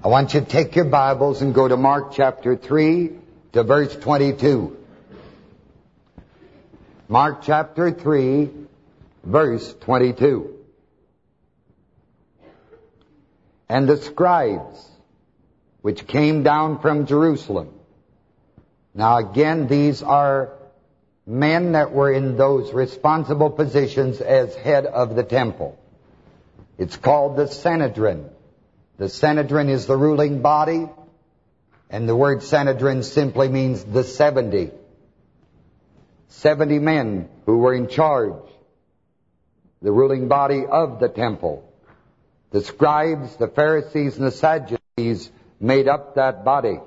I want you to take your Bibles and go to Mark chapter 3 to verse 22. Mark chapter 3, verse 22. And the scribes, which came down from Jerusalem. Now again, these are men that were in those responsible positions as head of the temple. It's called the Sanhedrin. The Sanhedrin is the ruling body, and the word Sanhedrin simply means the 70. 70 men who were in charge, the ruling body of the temple. The scribes, the Pharisees, and the Sadducees made up that body.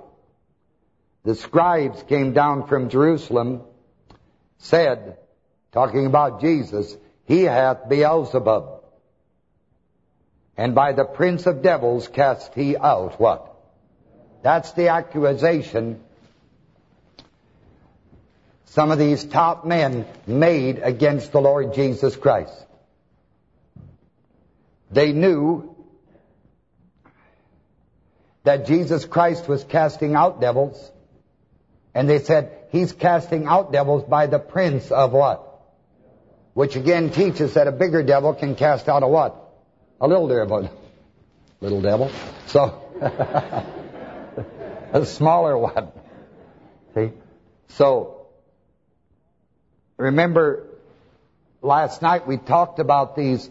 The scribes came down from Jerusalem, said, talking about Jesus, He hath Beelzebub and by the prince of devils cast he out what? That's the accusation some of these top men made against the Lord Jesus Christ. They knew that Jesus Christ was casting out devils, and they said, he's casting out devils by the prince of what? Which again teaches that a bigger devil can cast out a what? A little devil. Little devil. So, a smaller one. See? So, remember, last night we talked about these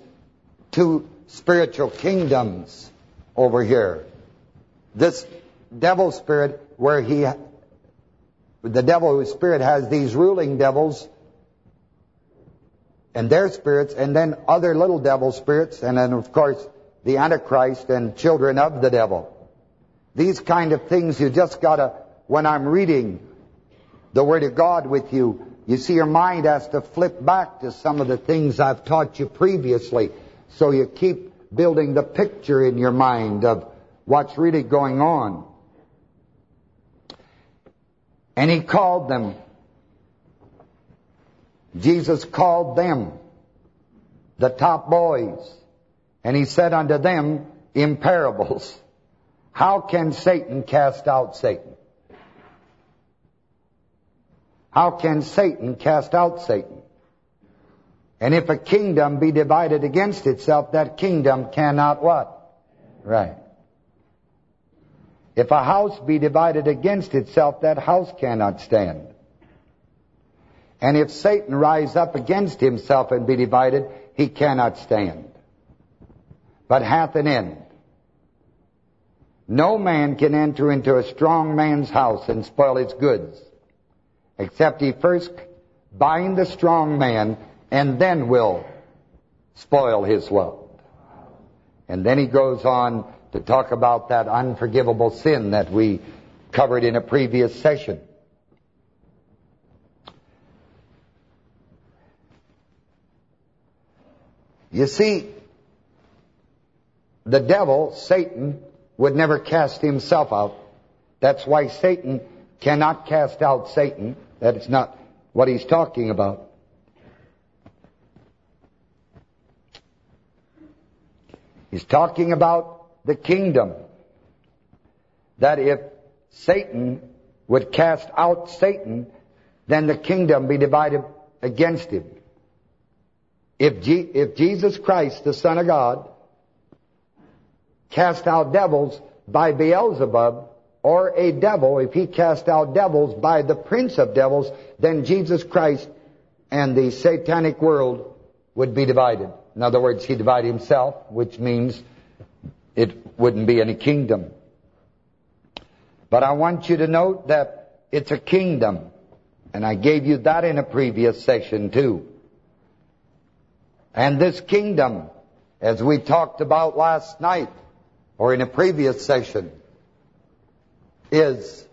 two spiritual kingdoms over here. This devil spirit, where he, the devil spirit has these ruling devils and their spirits, and then other little devil spirits, and then, of course, the Antichrist and children of the devil. These kind of things you just got to, when I'm reading the Word of God with you, you see your mind has to flip back to some of the things I've taught you previously. So you keep building the picture in your mind of what's really going on. And he called them Jesus called them the top boys, and he said unto them in parables, How can Satan cast out Satan? How can Satan cast out Satan? And if a kingdom be divided against itself, that kingdom cannot what? Right. If a house be divided against itself, that house cannot stand. And if Satan rise up against himself and be divided, he cannot stand, but hath an end. No man can enter into a strong man's house and spoil his goods, except he first bind the strong man, and then will spoil his wealth. And then he goes on to talk about that unforgivable sin that we covered in a previous session. You see, the devil, Satan, would never cast himself out. That's why Satan cannot cast out Satan. That is not what he's talking about. He's talking about the kingdom. That if Satan would cast out Satan, then the kingdom be divided against him. If, if Jesus Christ, the Son of God, cast out devils by Beelzebub, or a devil, if he cast out devils by the prince of devils, then Jesus Christ and the satanic world would be divided. In other words, he divided himself, which means it wouldn't be any kingdom. But I want you to note that it's a kingdom. And I gave you that in a previous session too. And this kingdom, as we talked about last night, or in a previous session, is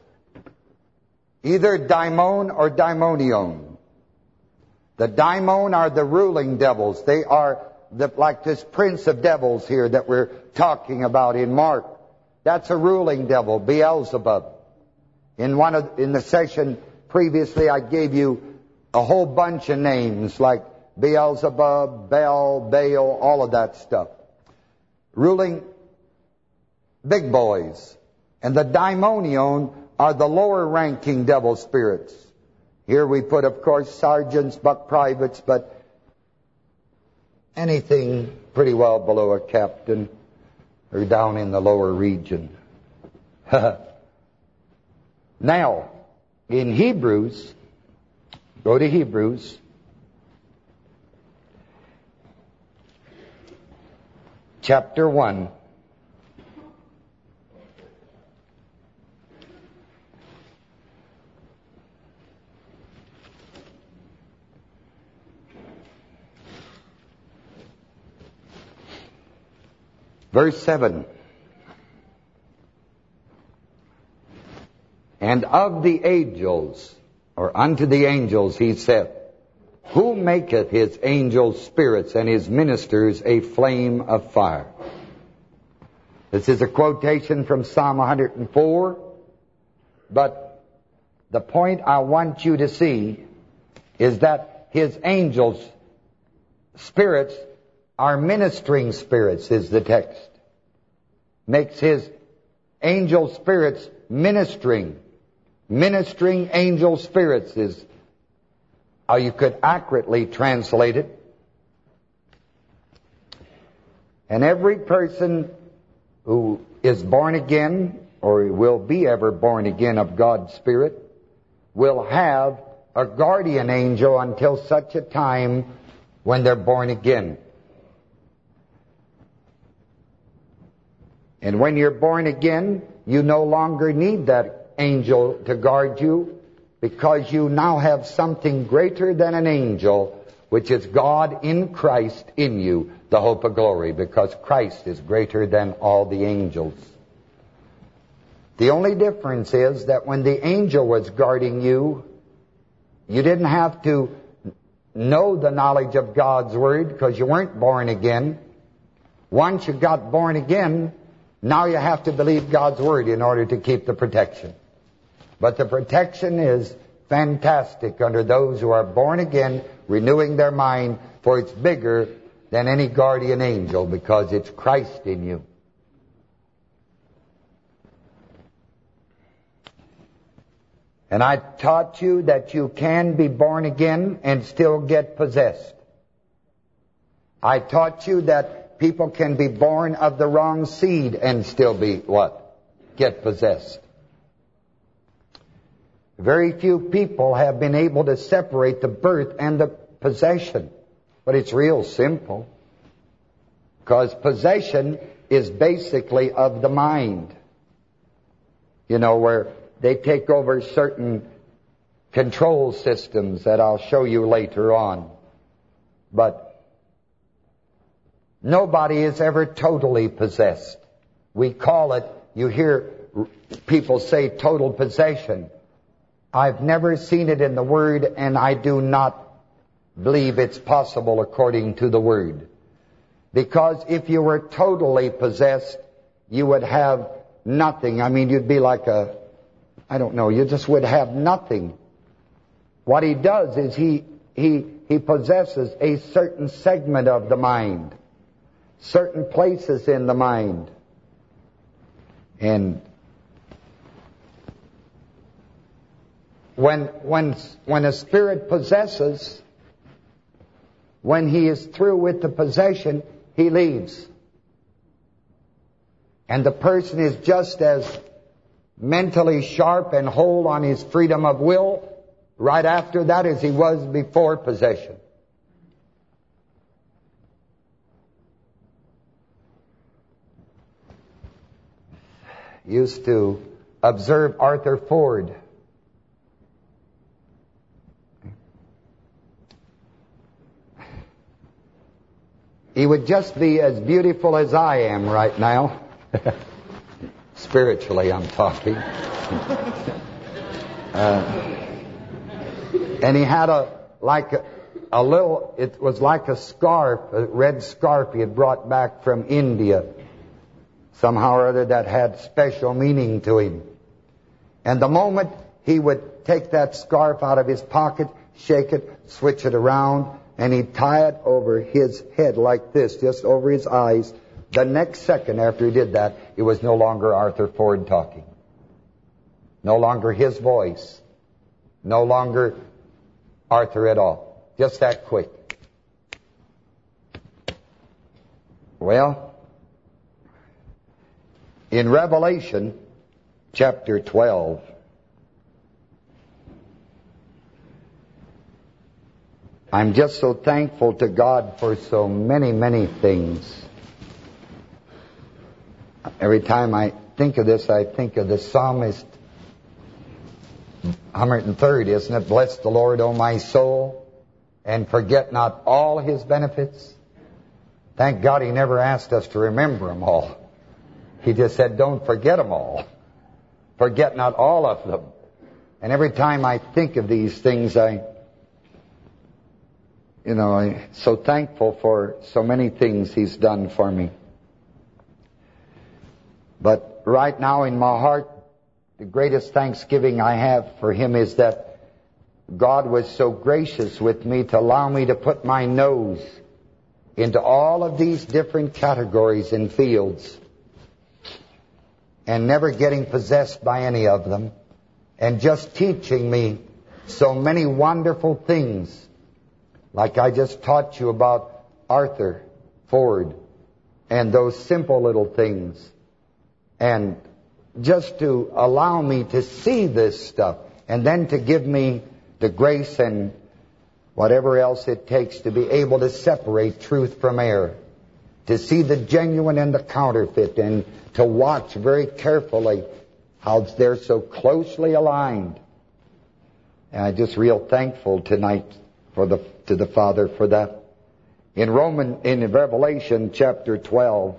either daimon or daimonion. The daimon are the ruling devils. They are the, like this prince of devils here that we're talking about in Mark. That's a ruling devil, Beelzebub. In one of in the session previously, I gave you a whole bunch of names like Beelzebub, Bel, Baal, all of that stuff. Ruling big boys. And the daimonion are the lower-ranking devil spirits. Here we put, of course, sergeants, buck privates, but anything pretty well below a captain or down in the lower region. now, in Hebrews, go to Hebrews, chapter 1. Verse 7. And of the angels, or unto the angels, he said, Who maketh his angels spirits and his ministers a flame of fire? This is a quotation from Psalm 104, but the point I want you to see is that his angels, spirits, are ministering spirits, is the text. Makes his angel spirits ministering. Ministering angel spirits is how you could accurately translate it. And every person who is born again, or will be ever born again of God's Spirit, will have a guardian angel until such a time when they're born again. And when you're born again, you no longer need that angel to guard you because you now have something greater than an angel, which is God in Christ in you, the hope of glory, because Christ is greater than all the angels. The only difference is that when the angel was guarding you, you didn't have to know the knowledge of God's Word because you weren't born again. Once you got born again, now you have to believe God's word in order to keep the protection. But the protection is fantastic under those who are born again, renewing their mind, for it's bigger than any guardian angel because it's Christ in you. And I taught you that you can be born again and still get possessed. I taught you that people can be born of the wrong seed and still be what? Get possessed. Very few people have been able to separate the birth and the possession. But it's real simple. Because possession is basically of the mind. You know, where they take over certain control systems that I'll show you later on. But Nobody is ever totally possessed. We call it, you hear people say total possession. I've never seen it in the Word, and I do not believe it's possible according to the Word. Because if you were totally possessed, you would have nothing. I mean, you'd be like a, I don't know, you just would have nothing. What he does is he, he, he possesses a certain segment of the mind certain places in the mind. And when, when, when a spirit possesses, when he is through with the possession, he leaves. And the person is just as mentally sharp and whole on his freedom of will right after that as he was before possession. used to observe Arthur Ford. He would just be as beautiful as I am right now. Spiritually, I'm talking. uh, and he had a, like a, a little, it was like a scarf, a red scarf he had brought back from India somehow or other that had special meaning to him. And the moment he would take that scarf out of his pocket, shake it, switch it around, and he'd tie it over his head like this, just over his eyes, the next second after he did that, it was no longer Arthur Ford talking. No longer his voice. No longer Arthur at all. Just that quick. Well, in Revelation chapter 12, I'm just so thankful to God for so many, many things. Every time I think of this, I think of the psalmist 103rd, isn't it? Bless the Lord, O my soul, and forget not all his benefits. Thank God he never asked us to remember them all. He just said, don't forget them all. Forget not all of them. And every time I think of these things, I you know, I'm so thankful for so many things he's done for me. But right now in my heart, the greatest thanksgiving I have for him is that God was so gracious with me to allow me to put my nose into all of these different categories and fields and never getting possessed by any of them and just teaching me so many wonderful things like I just taught you about Arthur Ford and those simple little things. And just to allow me to see this stuff and then to give me the grace and whatever else it takes to be able to separate truth from error, to see the genuine and the counterfeit, and to watch very carefully how they're so closely aligned. And I'm just real thankful tonight for the to the Father for that. In Roman in Revelation chapter 12,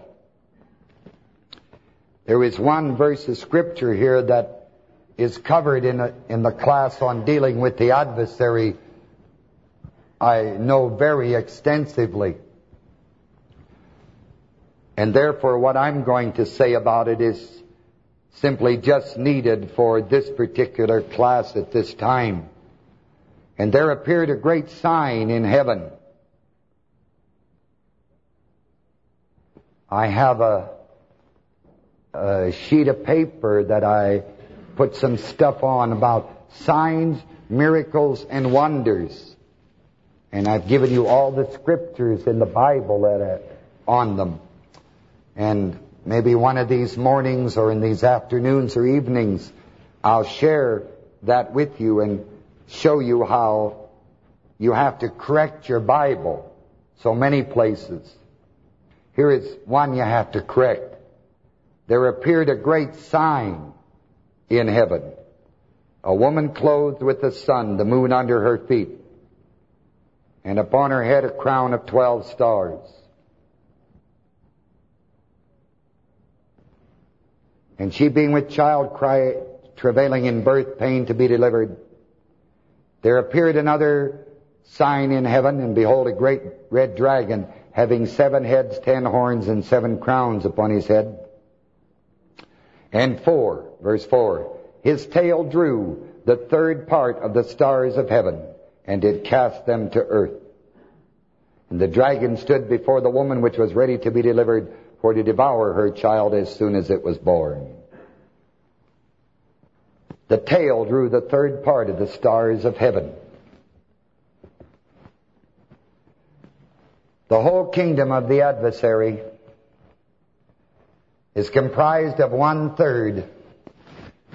there is one verse of scripture here that is covered in a, in the class on dealing with the adversary. I know very extensively. And therefore what I'm going to say about it is simply just needed for this particular class at this time. And there appeared a great sign in heaven. I have a, a sheet of paper that I put some stuff on about signs, miracles, and wonders. And I've given you all the scriptures in the Bible that are on them. And maybe one of these mornings or in these afternoons or evenings, I'll share that with you and show you how you have to correct your Bible so many places. Here is one you have to correct. There appeared a great sign in heaven. A woman clothed with the sun, the moon under her feet, and upon her head a crown of twelve stars. And she being with child, cry, travailing in birth, pain to be delivered, there appeared another sign in heaven, and behold, a great red dragon, having seven heads, ten horns, and seven crowns upon his head. And four, verse four, his tail drew the third part of the stars of heaven, and did cast them to earth. And the dragon stood before the woman which was ready to be delivered, for to devour her child as soon as it was born. The tail drew the third part of the stars of heaven. The whole kingdom of the adversary is comprised of one-third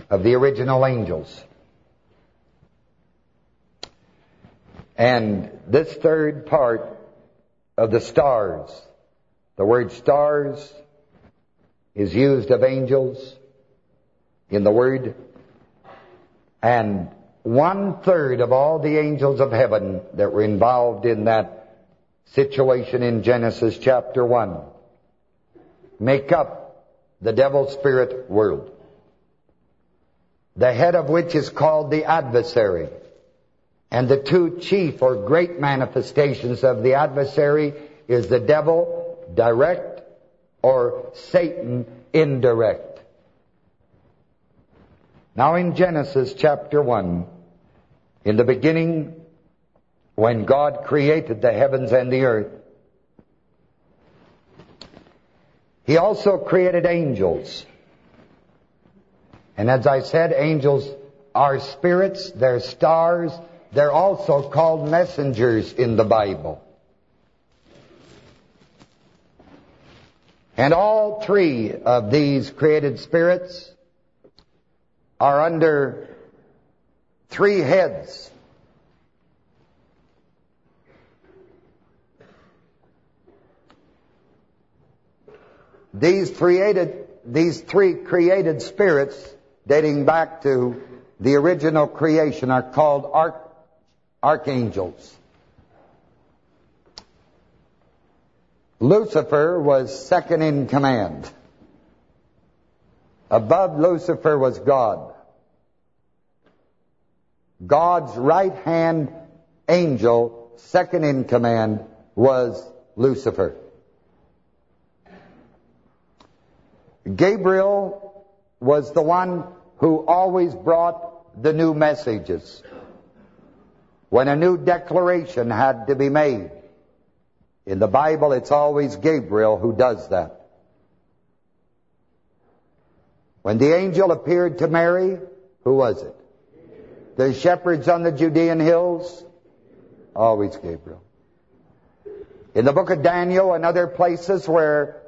of the original angels. And this third part of the stars, the word stars is used of angels in the word and one-third of all the angels of heaven that were involved in that situation in Genesis chapter 1 make up the devil spirit world. The head of which is called the adversary. And the two chief or great manifestations of the adversary is the devil direct or Satan indirect. Now in Genesis chapter 1, in the beginning, when God created the heavens and the earth, He also created angels. And as I said, angels are spirits, they're stars, they're also called messengers in the Bible. And all three of these created spirits are under three heads. These created, these three created spirits, dating back to the original creation, are called arch archangels. Lucifer was second in command. Above Lucifer was God. God's right-hand angel, second in command, was Lucifer. Gabriel was the one who always brought the new messages. When a new declaration had to be made, in the Bible, it's always Gabriel who does that. When the angel appeared to Mary, who was it? The shepherds on the Judean hills? Always Gabriel. In the book of Daniel and other places where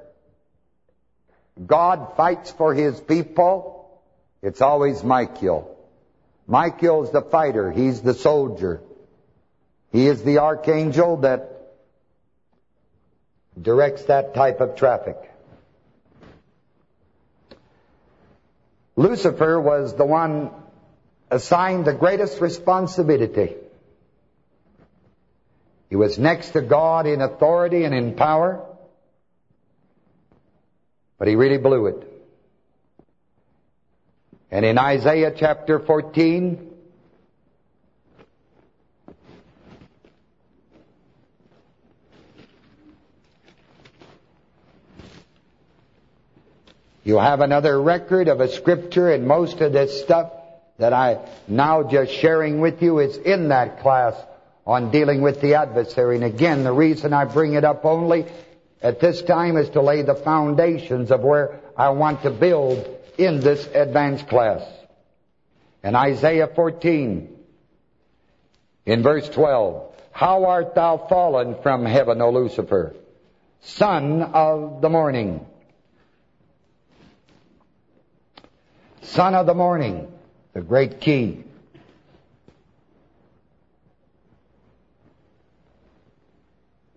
God fights for his people, it's always Michael. Michael's the fighter. He's the soldier. He is the archangel that directs that type of traffic. Lucifer was the one assigned the greatest responsibility. He was next to God in authority and in power, but he really blew it. And in Isaiah chapter 14, You have another record of a scripture and most of this stuff that I now just sharing with you is in that class on dealing with the adversary. And again, the reason I bring it up only at this time is to lay the foundations of where I want to build in this advanced class. In Isaiah 14, in verse 12, How art thou fallen from heaven, O Lucifer, son of the morning? Son of the morning, the great key.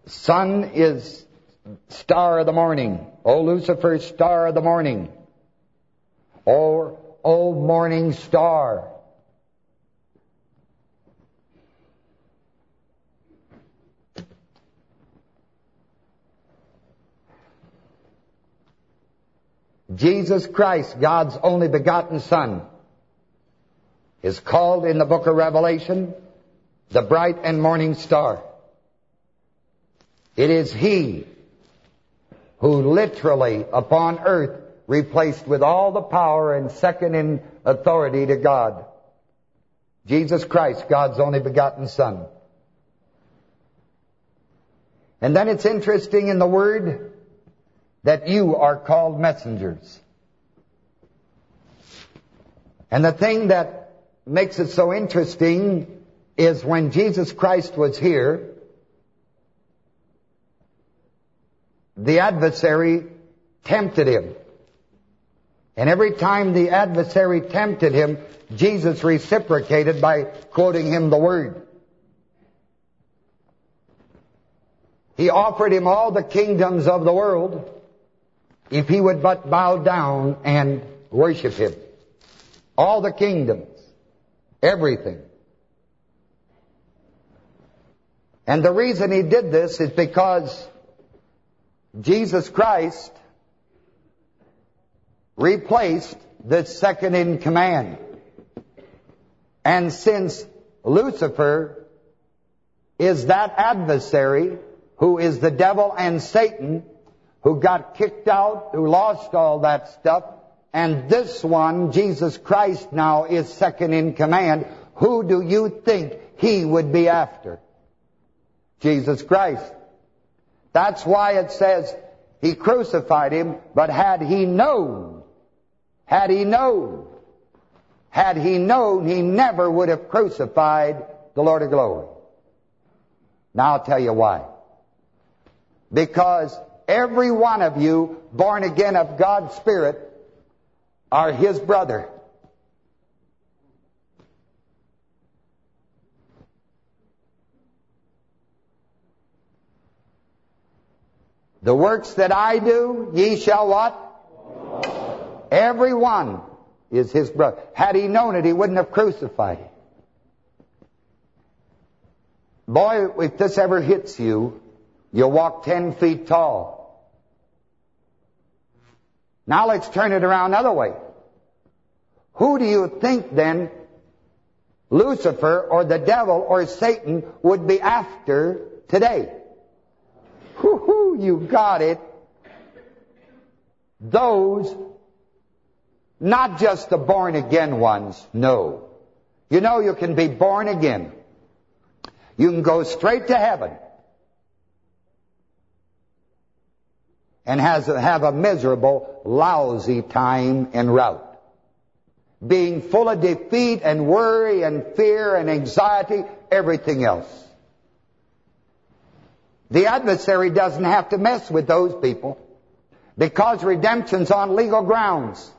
Sun is star of the morning. O Lucifer, star of the morning. Or, O morning star. Jesus Christ, God's only begotten Son, is called in the book of Revelation the bright and morning star. It is He who literally upon earth replaced with all the power and second in authority to God. Jesus Christ, God's only begotten Son. And then it's interesting in the Word that you are called messengers. And the thing that makes it so interesting is when Jesus Christ was here, the adversary tempted him. And every time the adversary tempted him, Jesus reciprocated by quoting him the word. He offered him all the kingdoms of the world, if he would but bow down and worship him. All the kingdoms, everything. And the reason he did this is because Jesus Christ replaced the second in command. And since Lucifer is that adversary who is the devil and Satan, who got kicked out, who lost all that stuff, and this one, Jesus Christ now, is second in command. Who do you think he would be after? Jesus Christ. That's why it says, He crucified him, but had he known, had he known, had he known, he never would have crucified the Lord of glory. Now I'll tell you why. Because every one of you born again of God's Spirit are his brother. The works that I do, ye shall what? Every one is his brother. Had he known it, he wouldn't have crucified him. Boy, if this ever hits you, you'll walk ten feet tall. Now let's turn it around another way. Who do you think then Lucifer or the devil or Satan would be after today? Whoo-hoo, you got it. Those, not just the born-again ones, no. You know you can be born again. You can go straight to heaven. And has have a miserable, lousy time en route. Being full of defeat and worry and fear and anxiety, everything else. The adversary doesn't have to mess with those people because redemption's on legal grounds.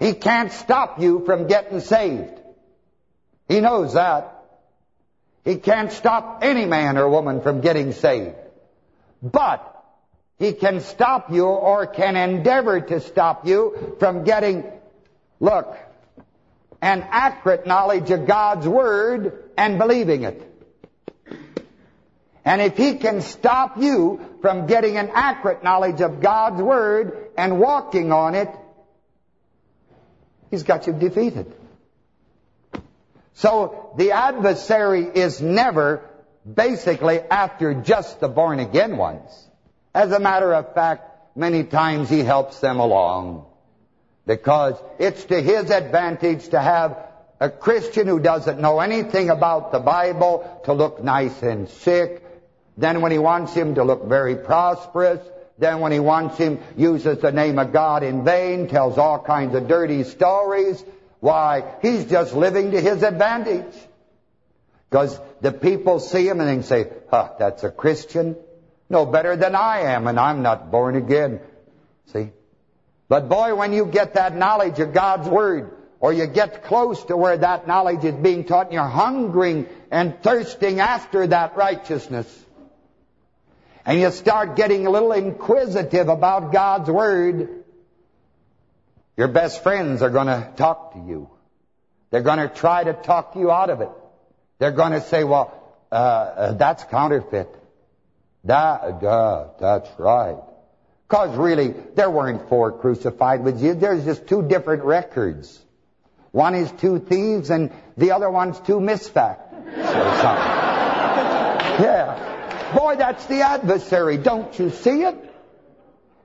He can't stop you from getting saved. He knows that. He can't stop any man or woman from getting saved. But he can stop you or can endeavor to stop you from getting, look, an accurate knowledge of God's Word and believing it. And if he can stop you from getting an accurate knowledge of God's Word and walking on it, he's got you defeated. So the adversary is never basically after just the born-again ones. As a matter of fact, many times he helps them along. Because it's to his advantage to have a Christian who doesn't know anything about the Bible to look nice and sick then when he wants him to look very prosperous, then when he wants him, uses the name of God in vain, tells all kinds of dirty stories. Why, he's just living to his advantage. Because the people see him and they say, huh, that's a Christian. No better than I am, and I'm not born again. See? But boy, when you get that knowledge of God's Word, or you get close to where that knowledge is being taught, and you're hungering and thirsting after that righteousness, and you start getting a little inquisitive about God's Word, your best friends are going to talk to you. They're going to try to talk you out of it. They're going to say, well, uh, uh, that's counterfeit. That, uh, that's right. Because really, there weren't four crucified with you. There's just two different records. One is two thieves and the other one's two misfacts. yeah. Boy, that's the adversary. Don't you see it?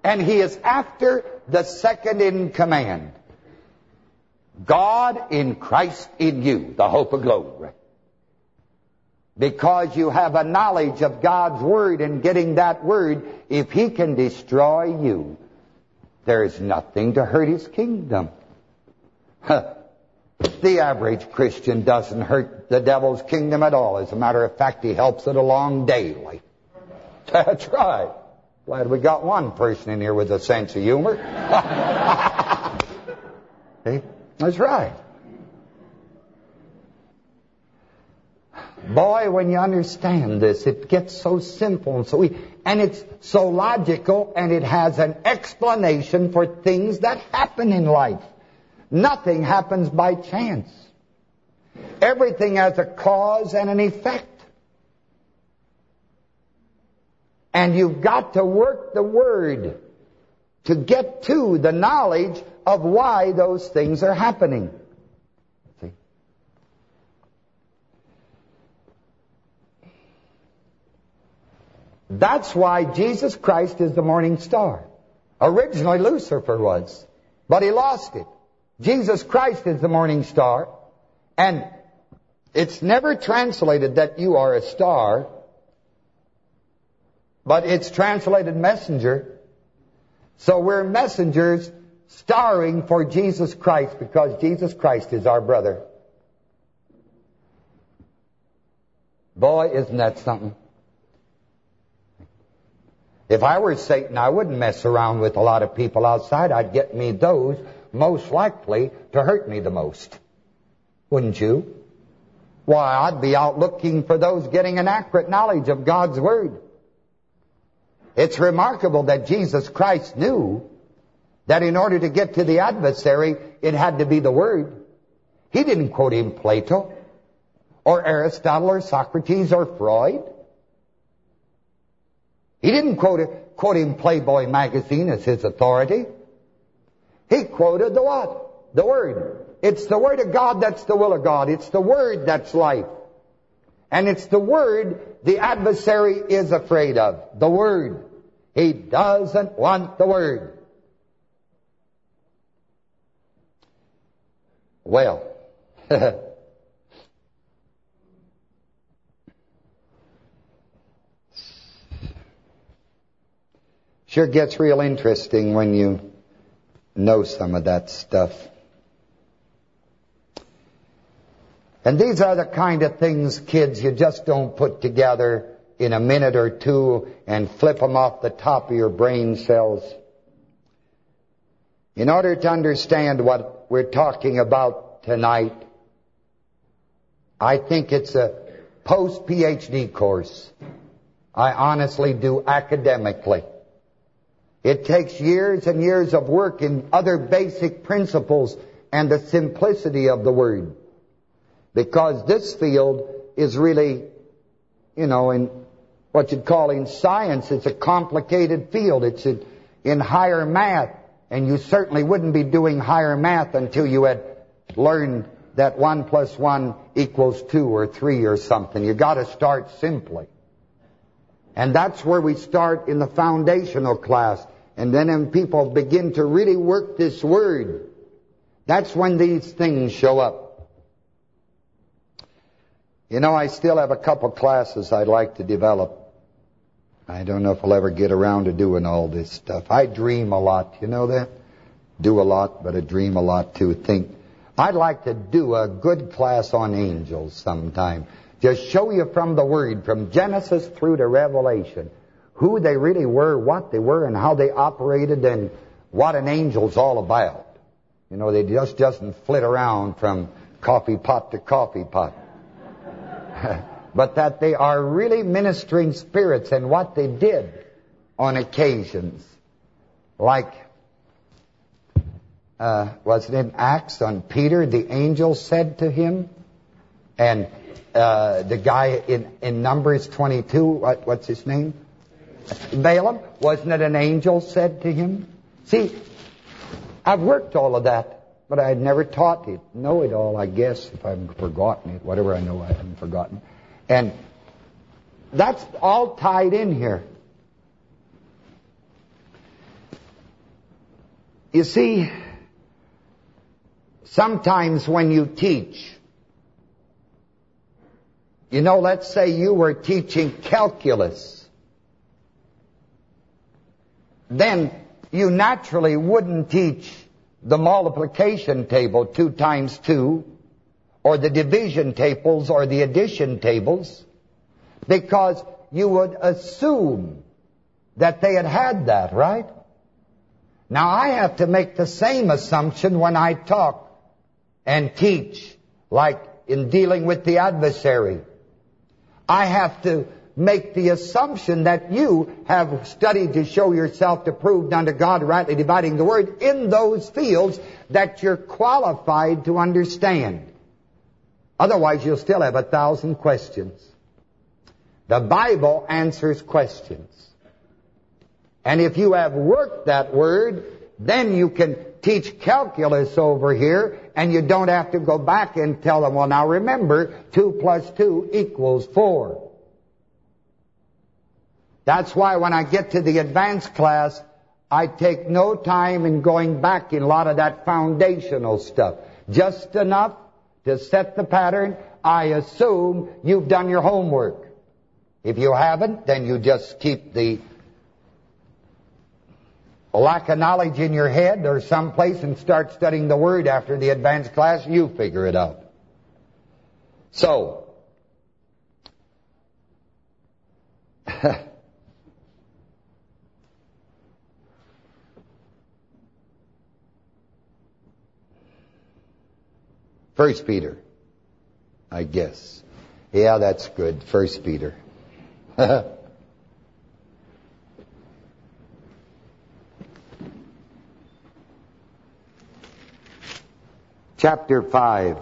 And he is after the second in command. God in Christ in you, the hope of glory. Because you have a knowledge of God's Word and getting that Word, if He can destroy you, there is nothing to hurt His kingdom. the average Christian doesn't hurt the devil's kingdom at all. As a matter of fact, he helps it along daily. That's right. Glad we got one person in here with a sense of humor. See? That's right. Boy, when you understand this, it gets so simple and so easy. And it's so logical, and it has an explanation for things that happen in life. Nothing happens by chance. Everything has a cause and an effect. And you've got to work the Word to get to the knowledge of why those things are happening. That's why Jesus Christ is the morning star. Originally Lucifer was, but he lost it. Jesus Christ is the morning star, and it's never translated that you are a star, but it's translated messenger. So we're messengers starring for Jesus Christ because Jesus Christ is our brother. Boy, isn't that something? If I were Satan, I wouldn't mess around with a lot of people outside. I'd get me those most likely to hurt me the most. Wouldn't you? Why, I'd be out looking for those getting an accurate knowledge of God's Word. It's remarkable that Jesus Christ knew that in order to get to the adversary, it had to be the Word. He didn't quote him Plato or Aristotle or Socrates or Freud. He didn't quote, quote him Playboy magazine as his authority. He quoted the what? The Word. It's the Word of God that's the will of God. It's the Word that's life. And it's the Word the adversary is afraid of. The Word. He doesn't want the Word. Well, sure gets real interesting when you know some of that stuff. And these are the kind of things, kids, you just don't put together in a minute or two and flip them off the top of your brain cells. In order to understand what we're talking about tonight, I think it's a post-PhD course. I honestly do academically. It takes years and years of work in other basic principles and the simplicity of the Word. Because this field is really, you know, in what you'd call in science, it's a complicated field. It's in, in higher math. And you certainly wouldn't be doing higher math until you had learned that 1 plus 1 equals 2 or 3 or something. you got to start simply. And that's where we start in the foundational class. And then when people begin to really work this word, that's when these things show up. You know, I still have a couple classes I'd like to develop. I don't know if I'll ever get around to doing all this stuff. I dream a lot, you know that? Do a lot, but I dream a lot too. Think. I'd like to do a good class on angels sometime. Just show you from the Word, from Genesis through to Revelation, who they really were, what they were, and how they operated, and what an angel's all about. You know, they just doesn't flit around from coffee pot to coffee pot. but that they are really ministering spirits and what they did on occasions. Like, uh, was it in Acts on Peter, the angel said to him, and uh, the guy in, in Numbers 22, what, what's his name? Balaam, wasn't it an angel said to him? See, I've worked all of that. But I had never taught it, know it all, I guess, if I've forgotten it. Whatever I know, I haven't forgotten. And that's all tied in here. You see, sometimes when you teach, you know, let's say you were teaching calculus, then you naturally wouldn't teach the multiplication table, 2 times 2, or the division tables or the addition tables, because you would assume that they had had that, right? Now I have to make the same assumption when I talk and teach, like in dealing with the adversary. I have to make the assumption that you have studied to show yourself to prove unto God rightly dividing the word in those fields that you're qualified to understand. Otherwise, you'll still have a thousand questions. The Bible answers questions. And if you have worked that word, then you can teach calculus over here, and you don't have to go back and tell them, well, now remember, 2 plus 2 equals 4. That's why when I get to the advanced class, I take no time in going back in a lot of that foundational stuff. Just enough to set the pattern. I assume you've done your homework. If you haven't, then you just keep the lack of knowledge in your head or someplace and start studying the Word after the advanced class, you figure it out. So, First Peter, I guess. Yeah, that's good. First Peter. Chapter 5.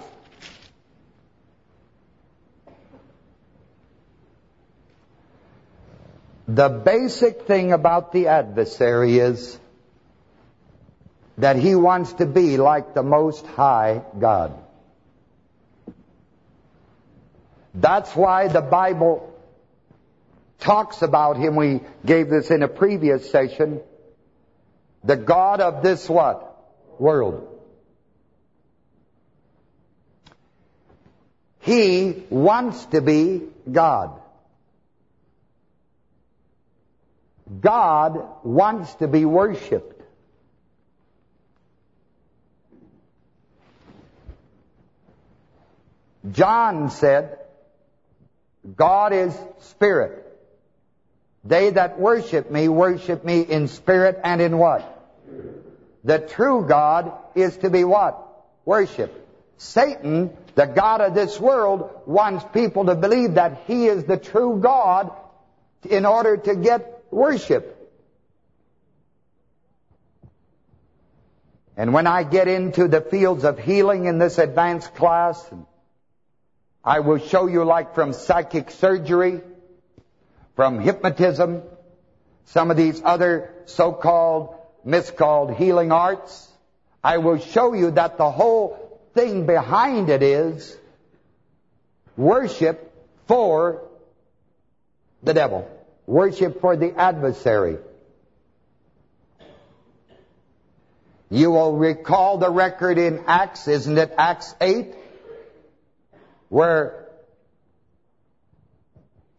The basic thing about the adversary is that he wants to be like the Most High God. That's why the Bible talks about him. We gave this in a previous session. The God of this what? World. He wants to be God. God wants to be worshipped. John said, God is spirit. They that worship me, worship me in spirit and in what? The true God is to be what? Worship. Satan, the God of this world, wants people to believe that he is the true God in order to get worship. And when I get into the fields of healing in this advanced class, I will show you like from psychic surgery, from hypnotism, some of these other so-called, miscalled healing arts. I will show you that the whole thing behind it is worship for the devil. Worship for the adversary. You will recall the record in Acts, isn't it Acts 8? Where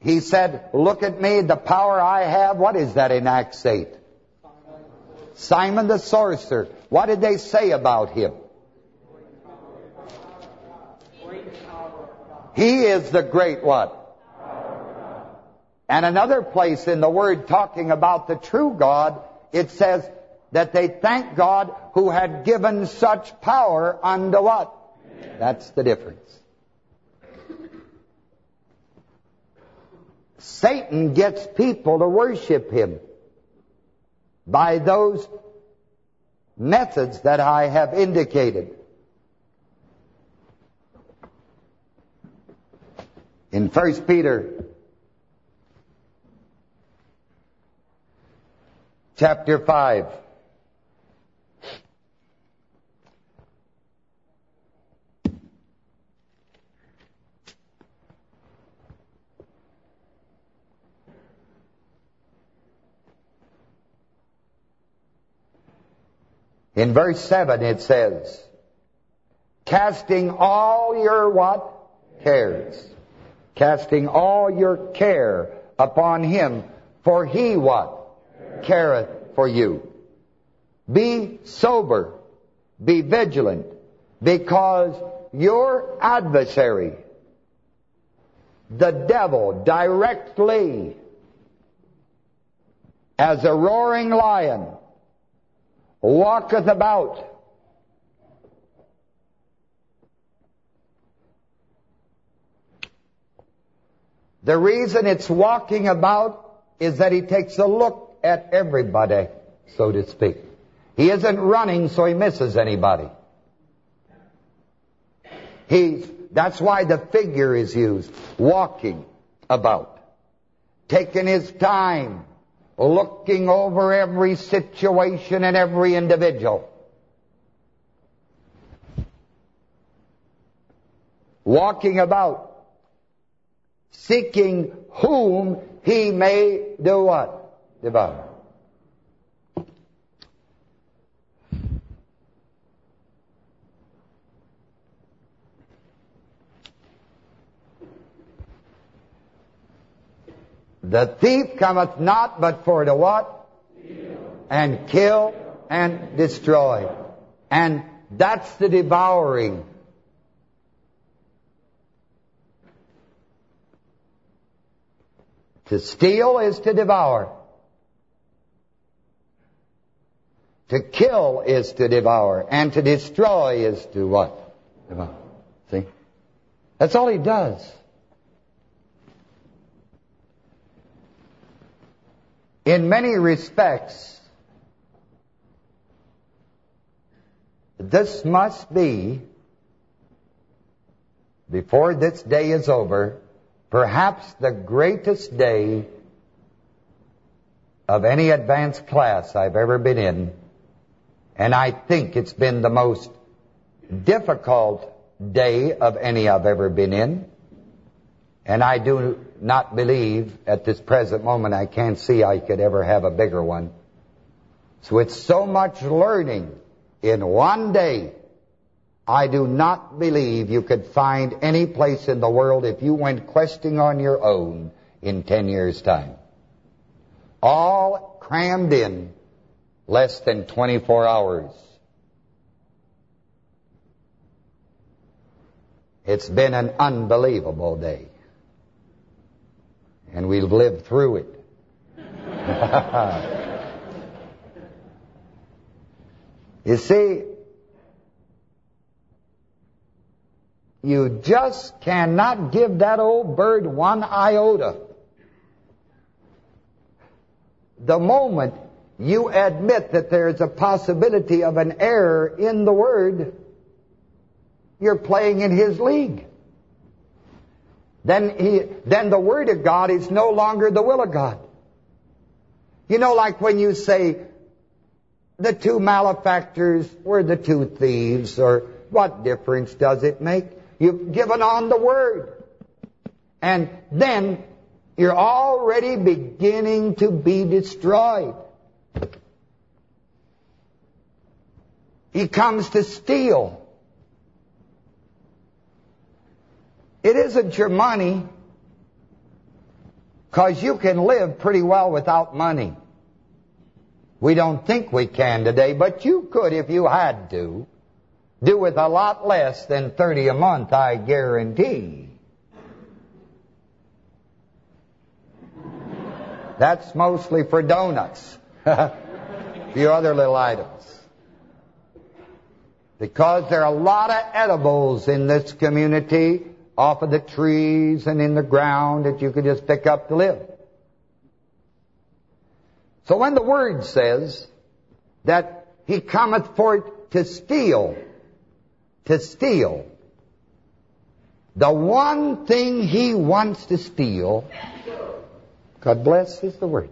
he said, look at me, the power I have. What is that in Acts 8? Simon the sorcerer. What did they say about him? He is the great what? And another place in the Word talking about the true God, it says that they thank God who had given such power unto what? That's the difference. Satan gets people to worship him by those methods that I have indicated. In 1 Peter chapter 5. In verse 7 it says, casting all your what? Cares. Casting all your care upon him, for he what? careth for you. Be sober, be vigilant, because your adversary, the devil, directly, as a roaring lion, walketh about, The reason it's walking about is that he takes a look at everybody, so to speak. He isn't running so he misses anybody. He's, that's why the figure is used, walking about, taking his time, looking over every situation and every individual. Walking about, seeking whom he may do what? devour. The thief cometh not but for to what? and kill and destroy. And that's the devouring. To steal is to devour. To kill is to devour. And to destroy is to what? Devour. See? That's all he does. In many respects, this must be, before this day is over, perhaps the greatest day of any advanced class I've ever been in. And I think it's been the most difficult day of any I've ever been in. And I do not believe at this present moment I can't see I could ever have a bigger one. So it's so much learning in one day. I do not believe you could find any place in the world if you went questing on your own in 10 years' time. All crammed in less than 24 hours. It's been an unbelievable day. And we've lived through it. you see, you just cannot give that old bird one iota. The moment you admit that there's a possibility of an error in the Word, you're playing in His league. Then, he, then the Word of God is no longer the will of God. You know, like when you say, the two malefactors were the two thieves, or what difference does it make? You've given on the Word. And then you're already beginning to be destroyed. He comes to steal. It isn't your money, because you can live pretty well without money. We don't think we can today, but you could if you had to. Do with a lot less than 30 a month, I guarantee. That's mostly for donuts. a few other little items. Because there are a lot of edibles in this community off of the trees and in the ground that you could just pick up to live. So when the word says that he cometh forth to steal, to steal, the one thing he wants to steal, God bless is the word.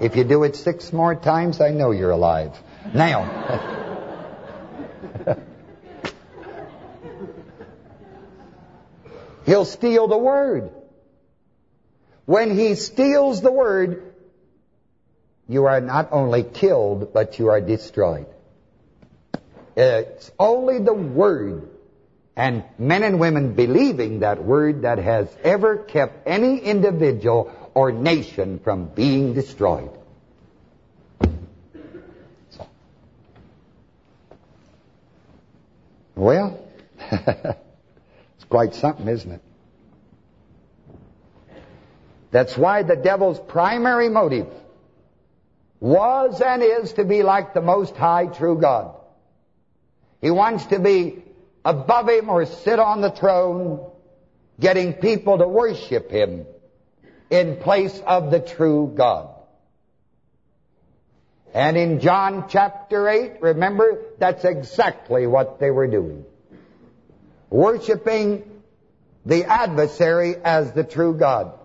If you do it six more times, I know you're alive. Now, he'll steal the word. When he steals the word, you are not only killed, but you are destroyed. It's only the word and men and women believing that word that has ever kept any individual or nation from being destroyed. Well, it's quite something, isn't it? That's why the devil's primary motive was and is to be like the Most High True God. He wants to be above Him or sit on the throne, getting people to worship Him in place of the true God. And in John chapter 8, remember, that's exactly what they were doing. Worshipping the adversary as the true God.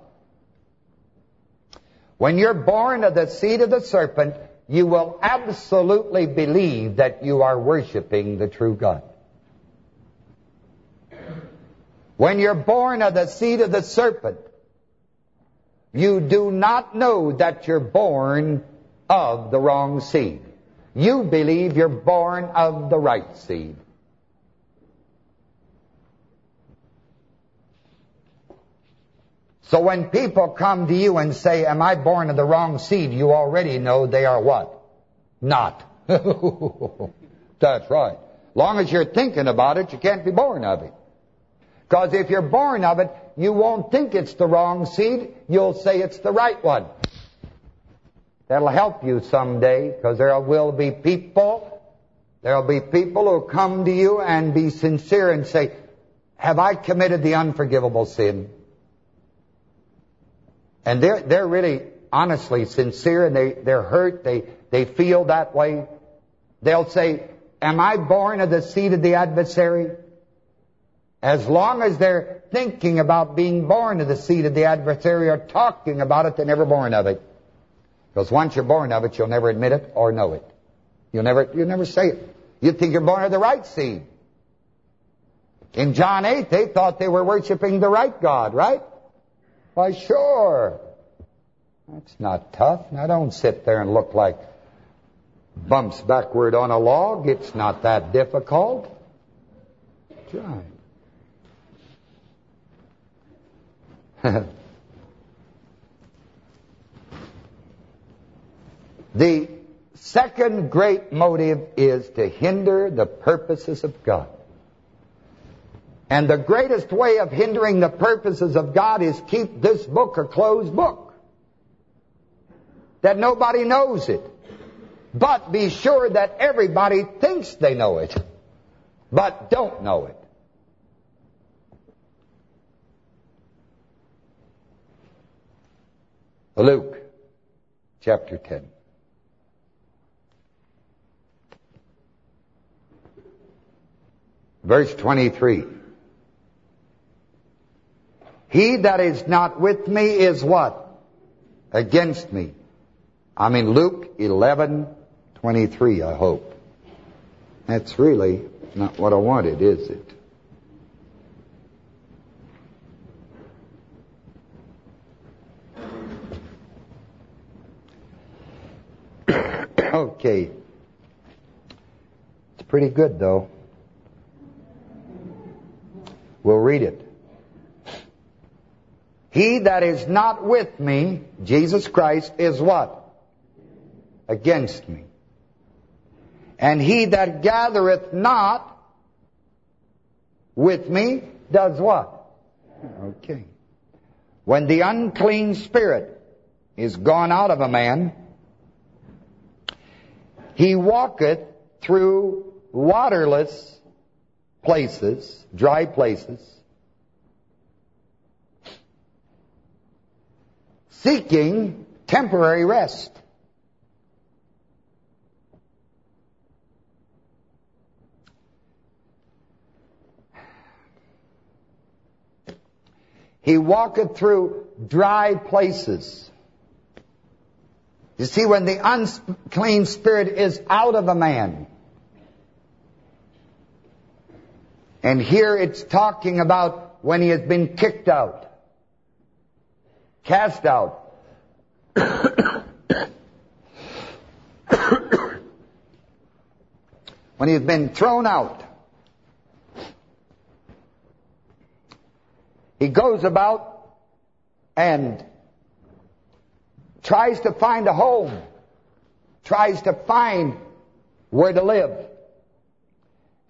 When you're born of the seed of the serpent, you will absolutely believe that you are worshiping the true God. When you're born of the seed of the serpent, you do not know that you're born of the wrong seed. You believe you're born of the right seed. So when people come to you and say, am I born of the wrong seed? You already know they are what? Not. That's right. Long as you're thinking about it, you can't be born of it. Because if you're born of it, you won't think it's the wrong seed. You'll say it's the right one. That'll help you someday, because there will be people, there'll be people who come to you and be sincere and say, have I committed the unforgivable sin? And they're, they're really honestly sincere and they, they're hurt, they, they feel that way. They'll say, am I born of the seed of the adversary? As long as they're thinking about being born of the seed of the adversary or talking about it, they're never born of it. Because once you're born of it, you'll never admit it or know it. You'll never, you'll never say it. You think you're born of the right seed. In John 8, they thought they were worshiping the right God, right? Why, sure. That's not tough. Now, don't sit there and look like bumps backward on a log. It's not that difficult. Try. the second great motive is to hinder the purposes of God. And the greatest way of hindering the purposes of God is keep this book a closed book. That nobody knows it. But be sure that everybody thinks they know it, but don't know it. Luke chapter 10. Verse 23. He that is not with me is what? Against me. I mean Luke 11, 23, I hope. That's really not what I wanted, is it? okay. It's pretty good, though. We'll read it. He that is not with me, Jesus Christ, is what? Against me. And he that gathereth not with me does what? Okay. When the unclean spirit is gone out of a man, he walketh through waterless places, dry places, seeking temporary rest. He walketh through dry places. You see, when the unclean spirit is out of a man, and here it's talking about when he has been kicked out cast out. when he has been thrown out, he goes about and tries to find a home, tries to find where to live.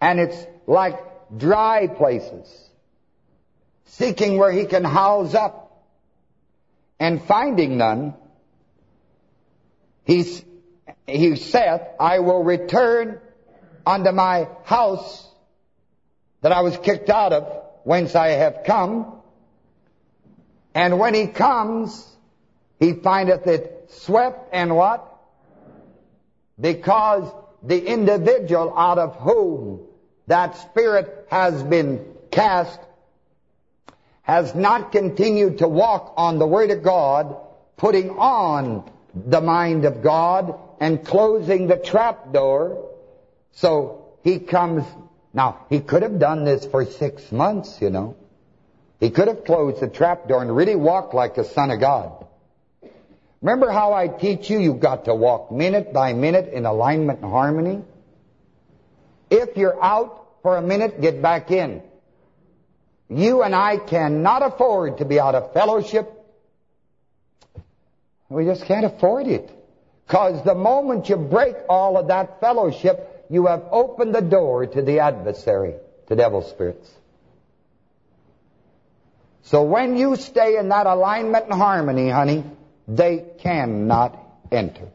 And it's like dry places, seeking where he can house up and finding none, he, he saith, I will return unto my house that I was kicked out of, whence I have come. And when he comes, he findeth it swept and what? Because the individual out of whom that spirit has been cast has not continued to walk on the Word of God, putting on the mind of God and closing the trap door. So he comes, now he could have done this for six months, you know. He could have closed the trap door and really walked like a son of God. Remember how I teach you, you've got to walk minute by minute in alignment and harmony? If you're out for a minute, get back in. You and I cannot afford to be out of fellowship. We just can't afford it. Because the moment you break all of that fellowship, you have opened the door to the adversary, to devil spirits. So when you stay in that alignment and harmony, honey, they cannot enter.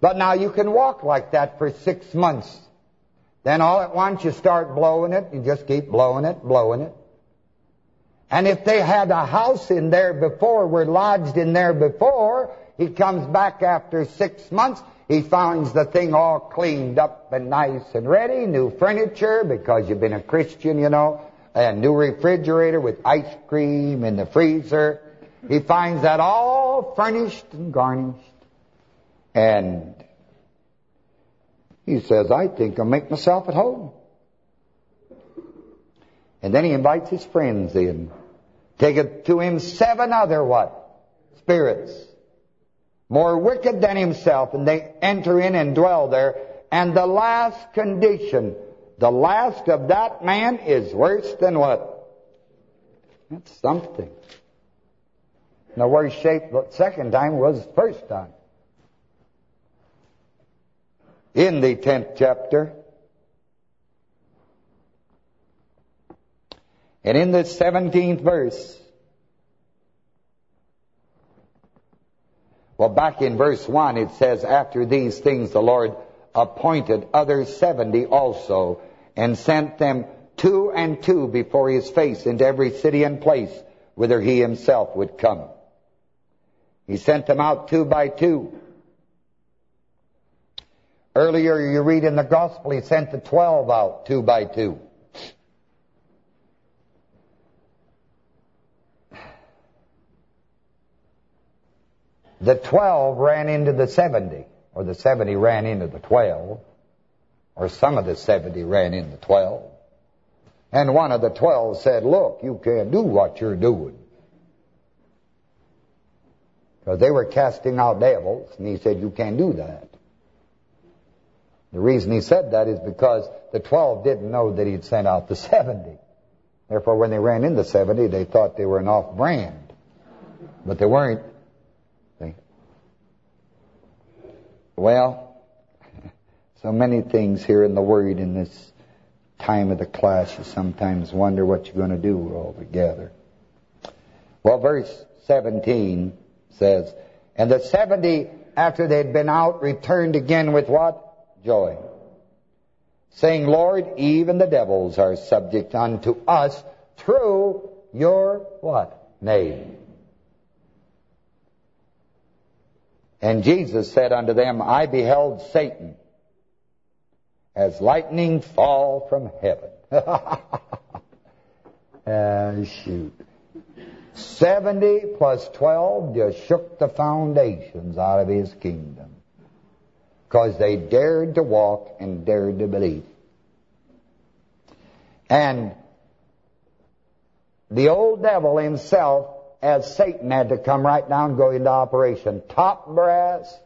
But now you can walk like that for six months. Then all at once you start blowing it. You just keep blowing it, blowing it. And if they had a house in there before, were lodged in there before, he comes back after six months, he finds the thing all cleaned up and nice and ready, new furniture because you've been a Christian, you know, a new refrigerator with ice cream in the freezer. He finds that all furnished and garnished. And he says, I think I'll make myself at home. And then he invites his friends in. Take it to him seven other what? Spirits. More wicked than himself. And they enter in and dwell there. And the last condition, the last of that man is worse than what? That's something. The worst shape the second time was the first time. In the 10th chapter, And in the 17th verse, well, back in verse 1, it says, After these things the Lord appointed other 70 also, and sent them two and two before his face into every city and place whither he himself would come. He sent them out two by two. Earlier you read in the gospel, he sent the twelve out two by two. The 12 ran into the 70, or the 70 ran into the 12, or some of the 70 ran into the 12. And one of the 12 said, look, you can't do what you're doing. Because they were casting out devils, and he said, you can't do that. The reason he said that is because the 12 didn't know that he'd sent out the 70. Therefore, when they ran into 70, they thought they were an off-brand. But they weren't. Well, so many things here in the Word in this time of the class, you sometimes wonder what you're going to do altogether. Well, verse 17 says, And the 70, after they'd been out, returned again with what? Joy. Saying, Lord, even the devils are subject unto us through your what? Name. And Jesus said unto them, I beheld Satan as lightning fall from heaven. uh, shoot. 70 plus 12 just shook the foundations out of his kingdom. Because they dared to walk and dared to believe. And the old devil himself as Satan had to come right down and go into operation. Top brass,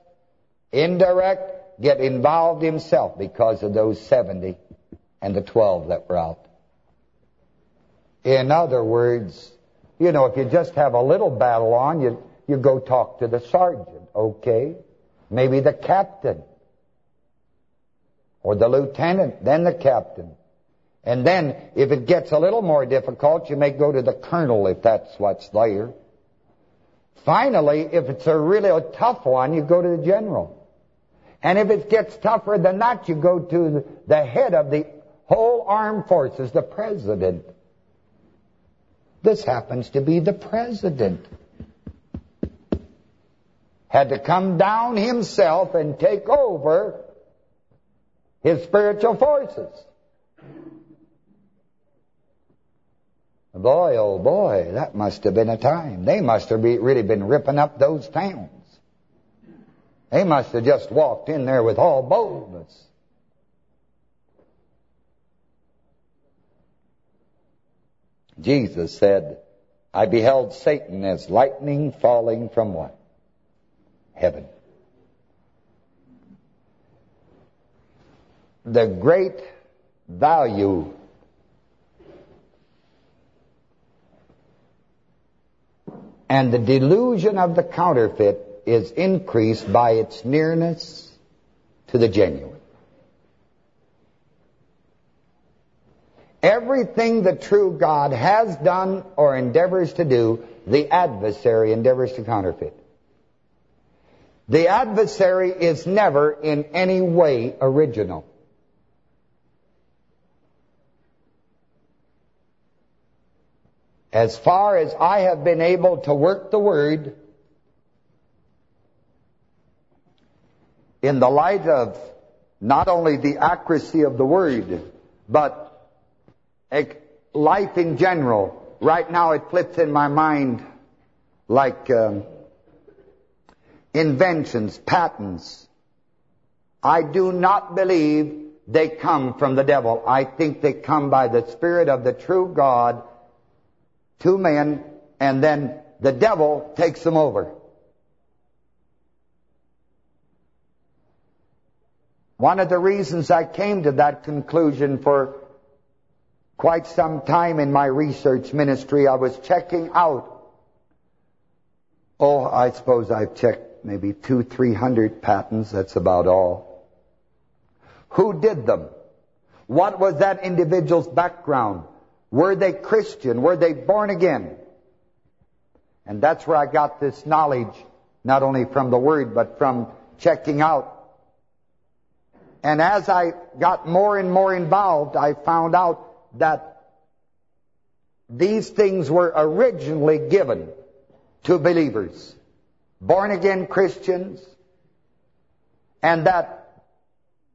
indirect, get involved himself because of those 70 and the 12 that were out. In other words, you know, if you just have a little battle on, you, you go talk to the sergeant, okay? Maybe the captain. Or the lieutenant, then the captain. And then, if it gets a little more difficult, you may go to the colonel if that's what's there. Finally, if it's a really a tough one, you go to the general. And if it gets tougher than that, you go to the head of the whole armed forces, the president. This happens to be the president. Had to come down himself and take over his spiritual forces. Boy, oh boy, that must have been a time. They must have really been ripping up those towns. They must have just walked in there with all boldness. Jesus said, I beheld Satan as lightning falling from what? Heaven. The great value And the delusion of the counterfeit is increased by its nearness to the genuine. Everything the true God has done or endeavors to do, the adversary endeavors to counterfeit. The adversary is never in any way original. As far as I have been able to work the Word in the light of not only the accuracy of the Word, but life in general. Right now it flips in my mind like um, inventions, patents. I do not believe they come from the devil. I think they come by the Spirit of the true God to men, and then the devil takes them over. One of the reasons I came to that conclusion for quite some time in my research ministry, I was checking out, oh, I suppose I've checked maybe two, three hundred patents, that's about all. Who did them? What was that individual's background? Were they Christian? Were they born again? And that's where I got this knowledge, not only from the Word, but from checking out. And as I got more and more involved, I found out that these things were originally given to believers, born-again Christians, and that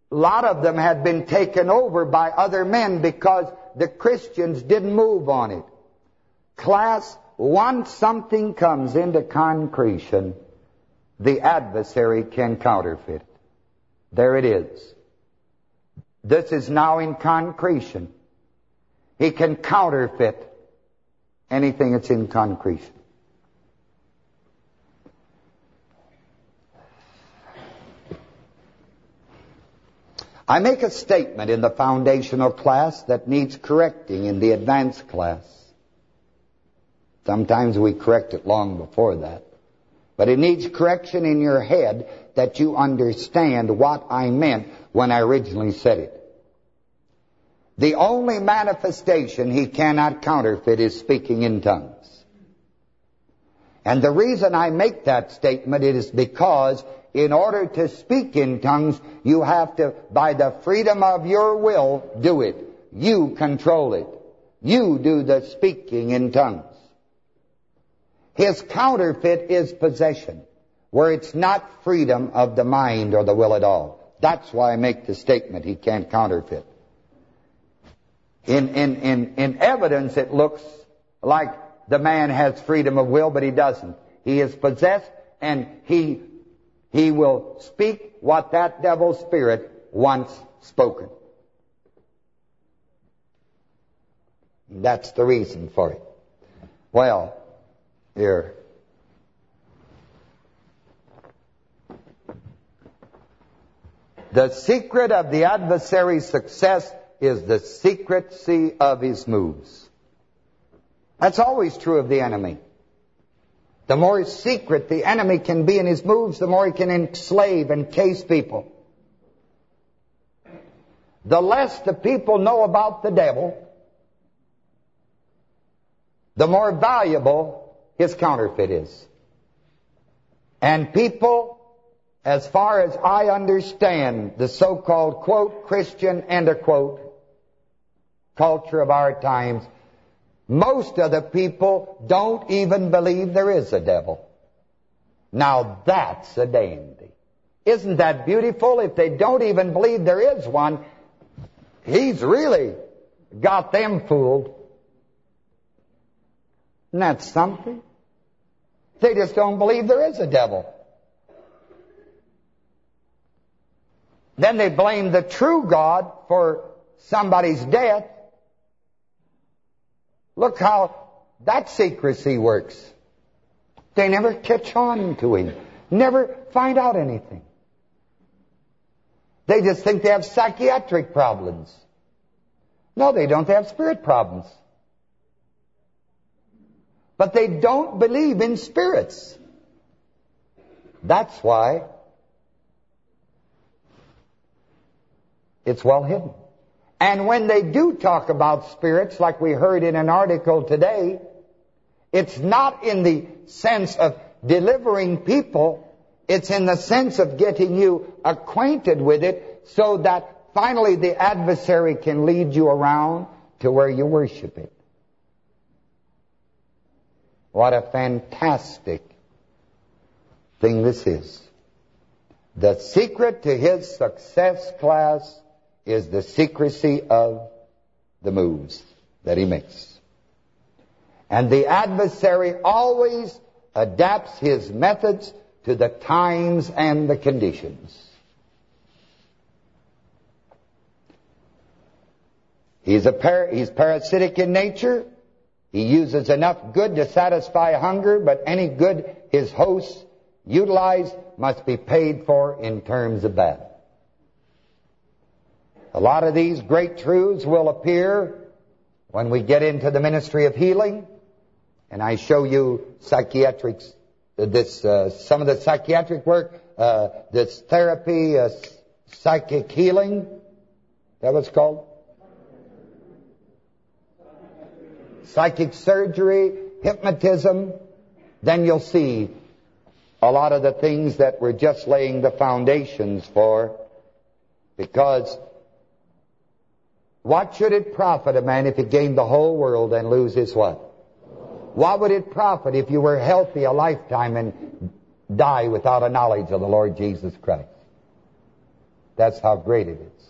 a lot of them had been taken over by other men because the Christians didn't move on it. Class, once something comes into concretion, the adversary can counterfeit. There it is. This is now in concretion. He can counterfeit anything that's in concretion. I make a statement in the foundational class that needs correcting in the advanced class. Sometimes we correct it long before that. But it needs correction in your head that you understand what I meant when I originally said it. The only manifestation he cannot counterfeit is speaking in tongues. And the reason I make that statement is because in order to speak in tongues, you have to, by the freedom of your will, do it. You control it. You do the speaking in tongues. His counterfeit is possession, where it's not freedom of the mind or the will at all. That's why I make the statement he can't counterfeit. In, in, in, in evidence, it looks like the man has freedom of will, but he doesn't. He is possessed, and he, he will speak what that devil spirit wants spoken. That's the reason for it. Well, here. The secret of the adversary's success is the secrecy of his moves. That's always true of the enemy. The more secret the enemy can be in his moves, the more he can enslave and case people. The less the people know about the devil, the more valuable his counterfeit is. And people as far as I understand the so-called, quote, Christian, end of quote, culture of our times, most of the people don't even believe there is a devil. Now that's a dandy. Isn't that beautiful? If they don't even believe there is one, he's really got them fooled. Isn't that something? They just don't believe there is a devil. Then they blame the true God for somebody's death. Look how that secrecy works. They never catch on to him. Never find out anything. They just think they have psychiatric problems. No, they don't. They have spirit problems. But they don't believe in spirits. That's why it's well hidden. And when they do talk about spirits, like we heard in an article today, it's not in the sense of delivering people, it's in the sense of getting you acquainted with it so that finally the adversary can lead you around to where you worship it. What a fantastic thing this is. The secret to his success class is the secrecy of the moves that he makes. And the adversary always adapts his methods to the times and the conditions. He's, a par he's parasitic in nature. He uses enough good to satisfy hunger, but any good his hosts utilize must be paid for in terms of bad. A lot of these great truths will appear when we get into the ministry of healing, and I show you psychiatric, this uh, some of the psychiatric work, uh, this therapy, uh, psychic healing. That what's called? Psychic surgery, hypnotism. Then you'll see a lot of the things that we're just laying the foundations for. Because what should it profit a man if he gained the whole world and lose his what? What would it profit if you were healthy a lifetime and die without a knowledge of the Lord Jesus Christ? That's how great it is.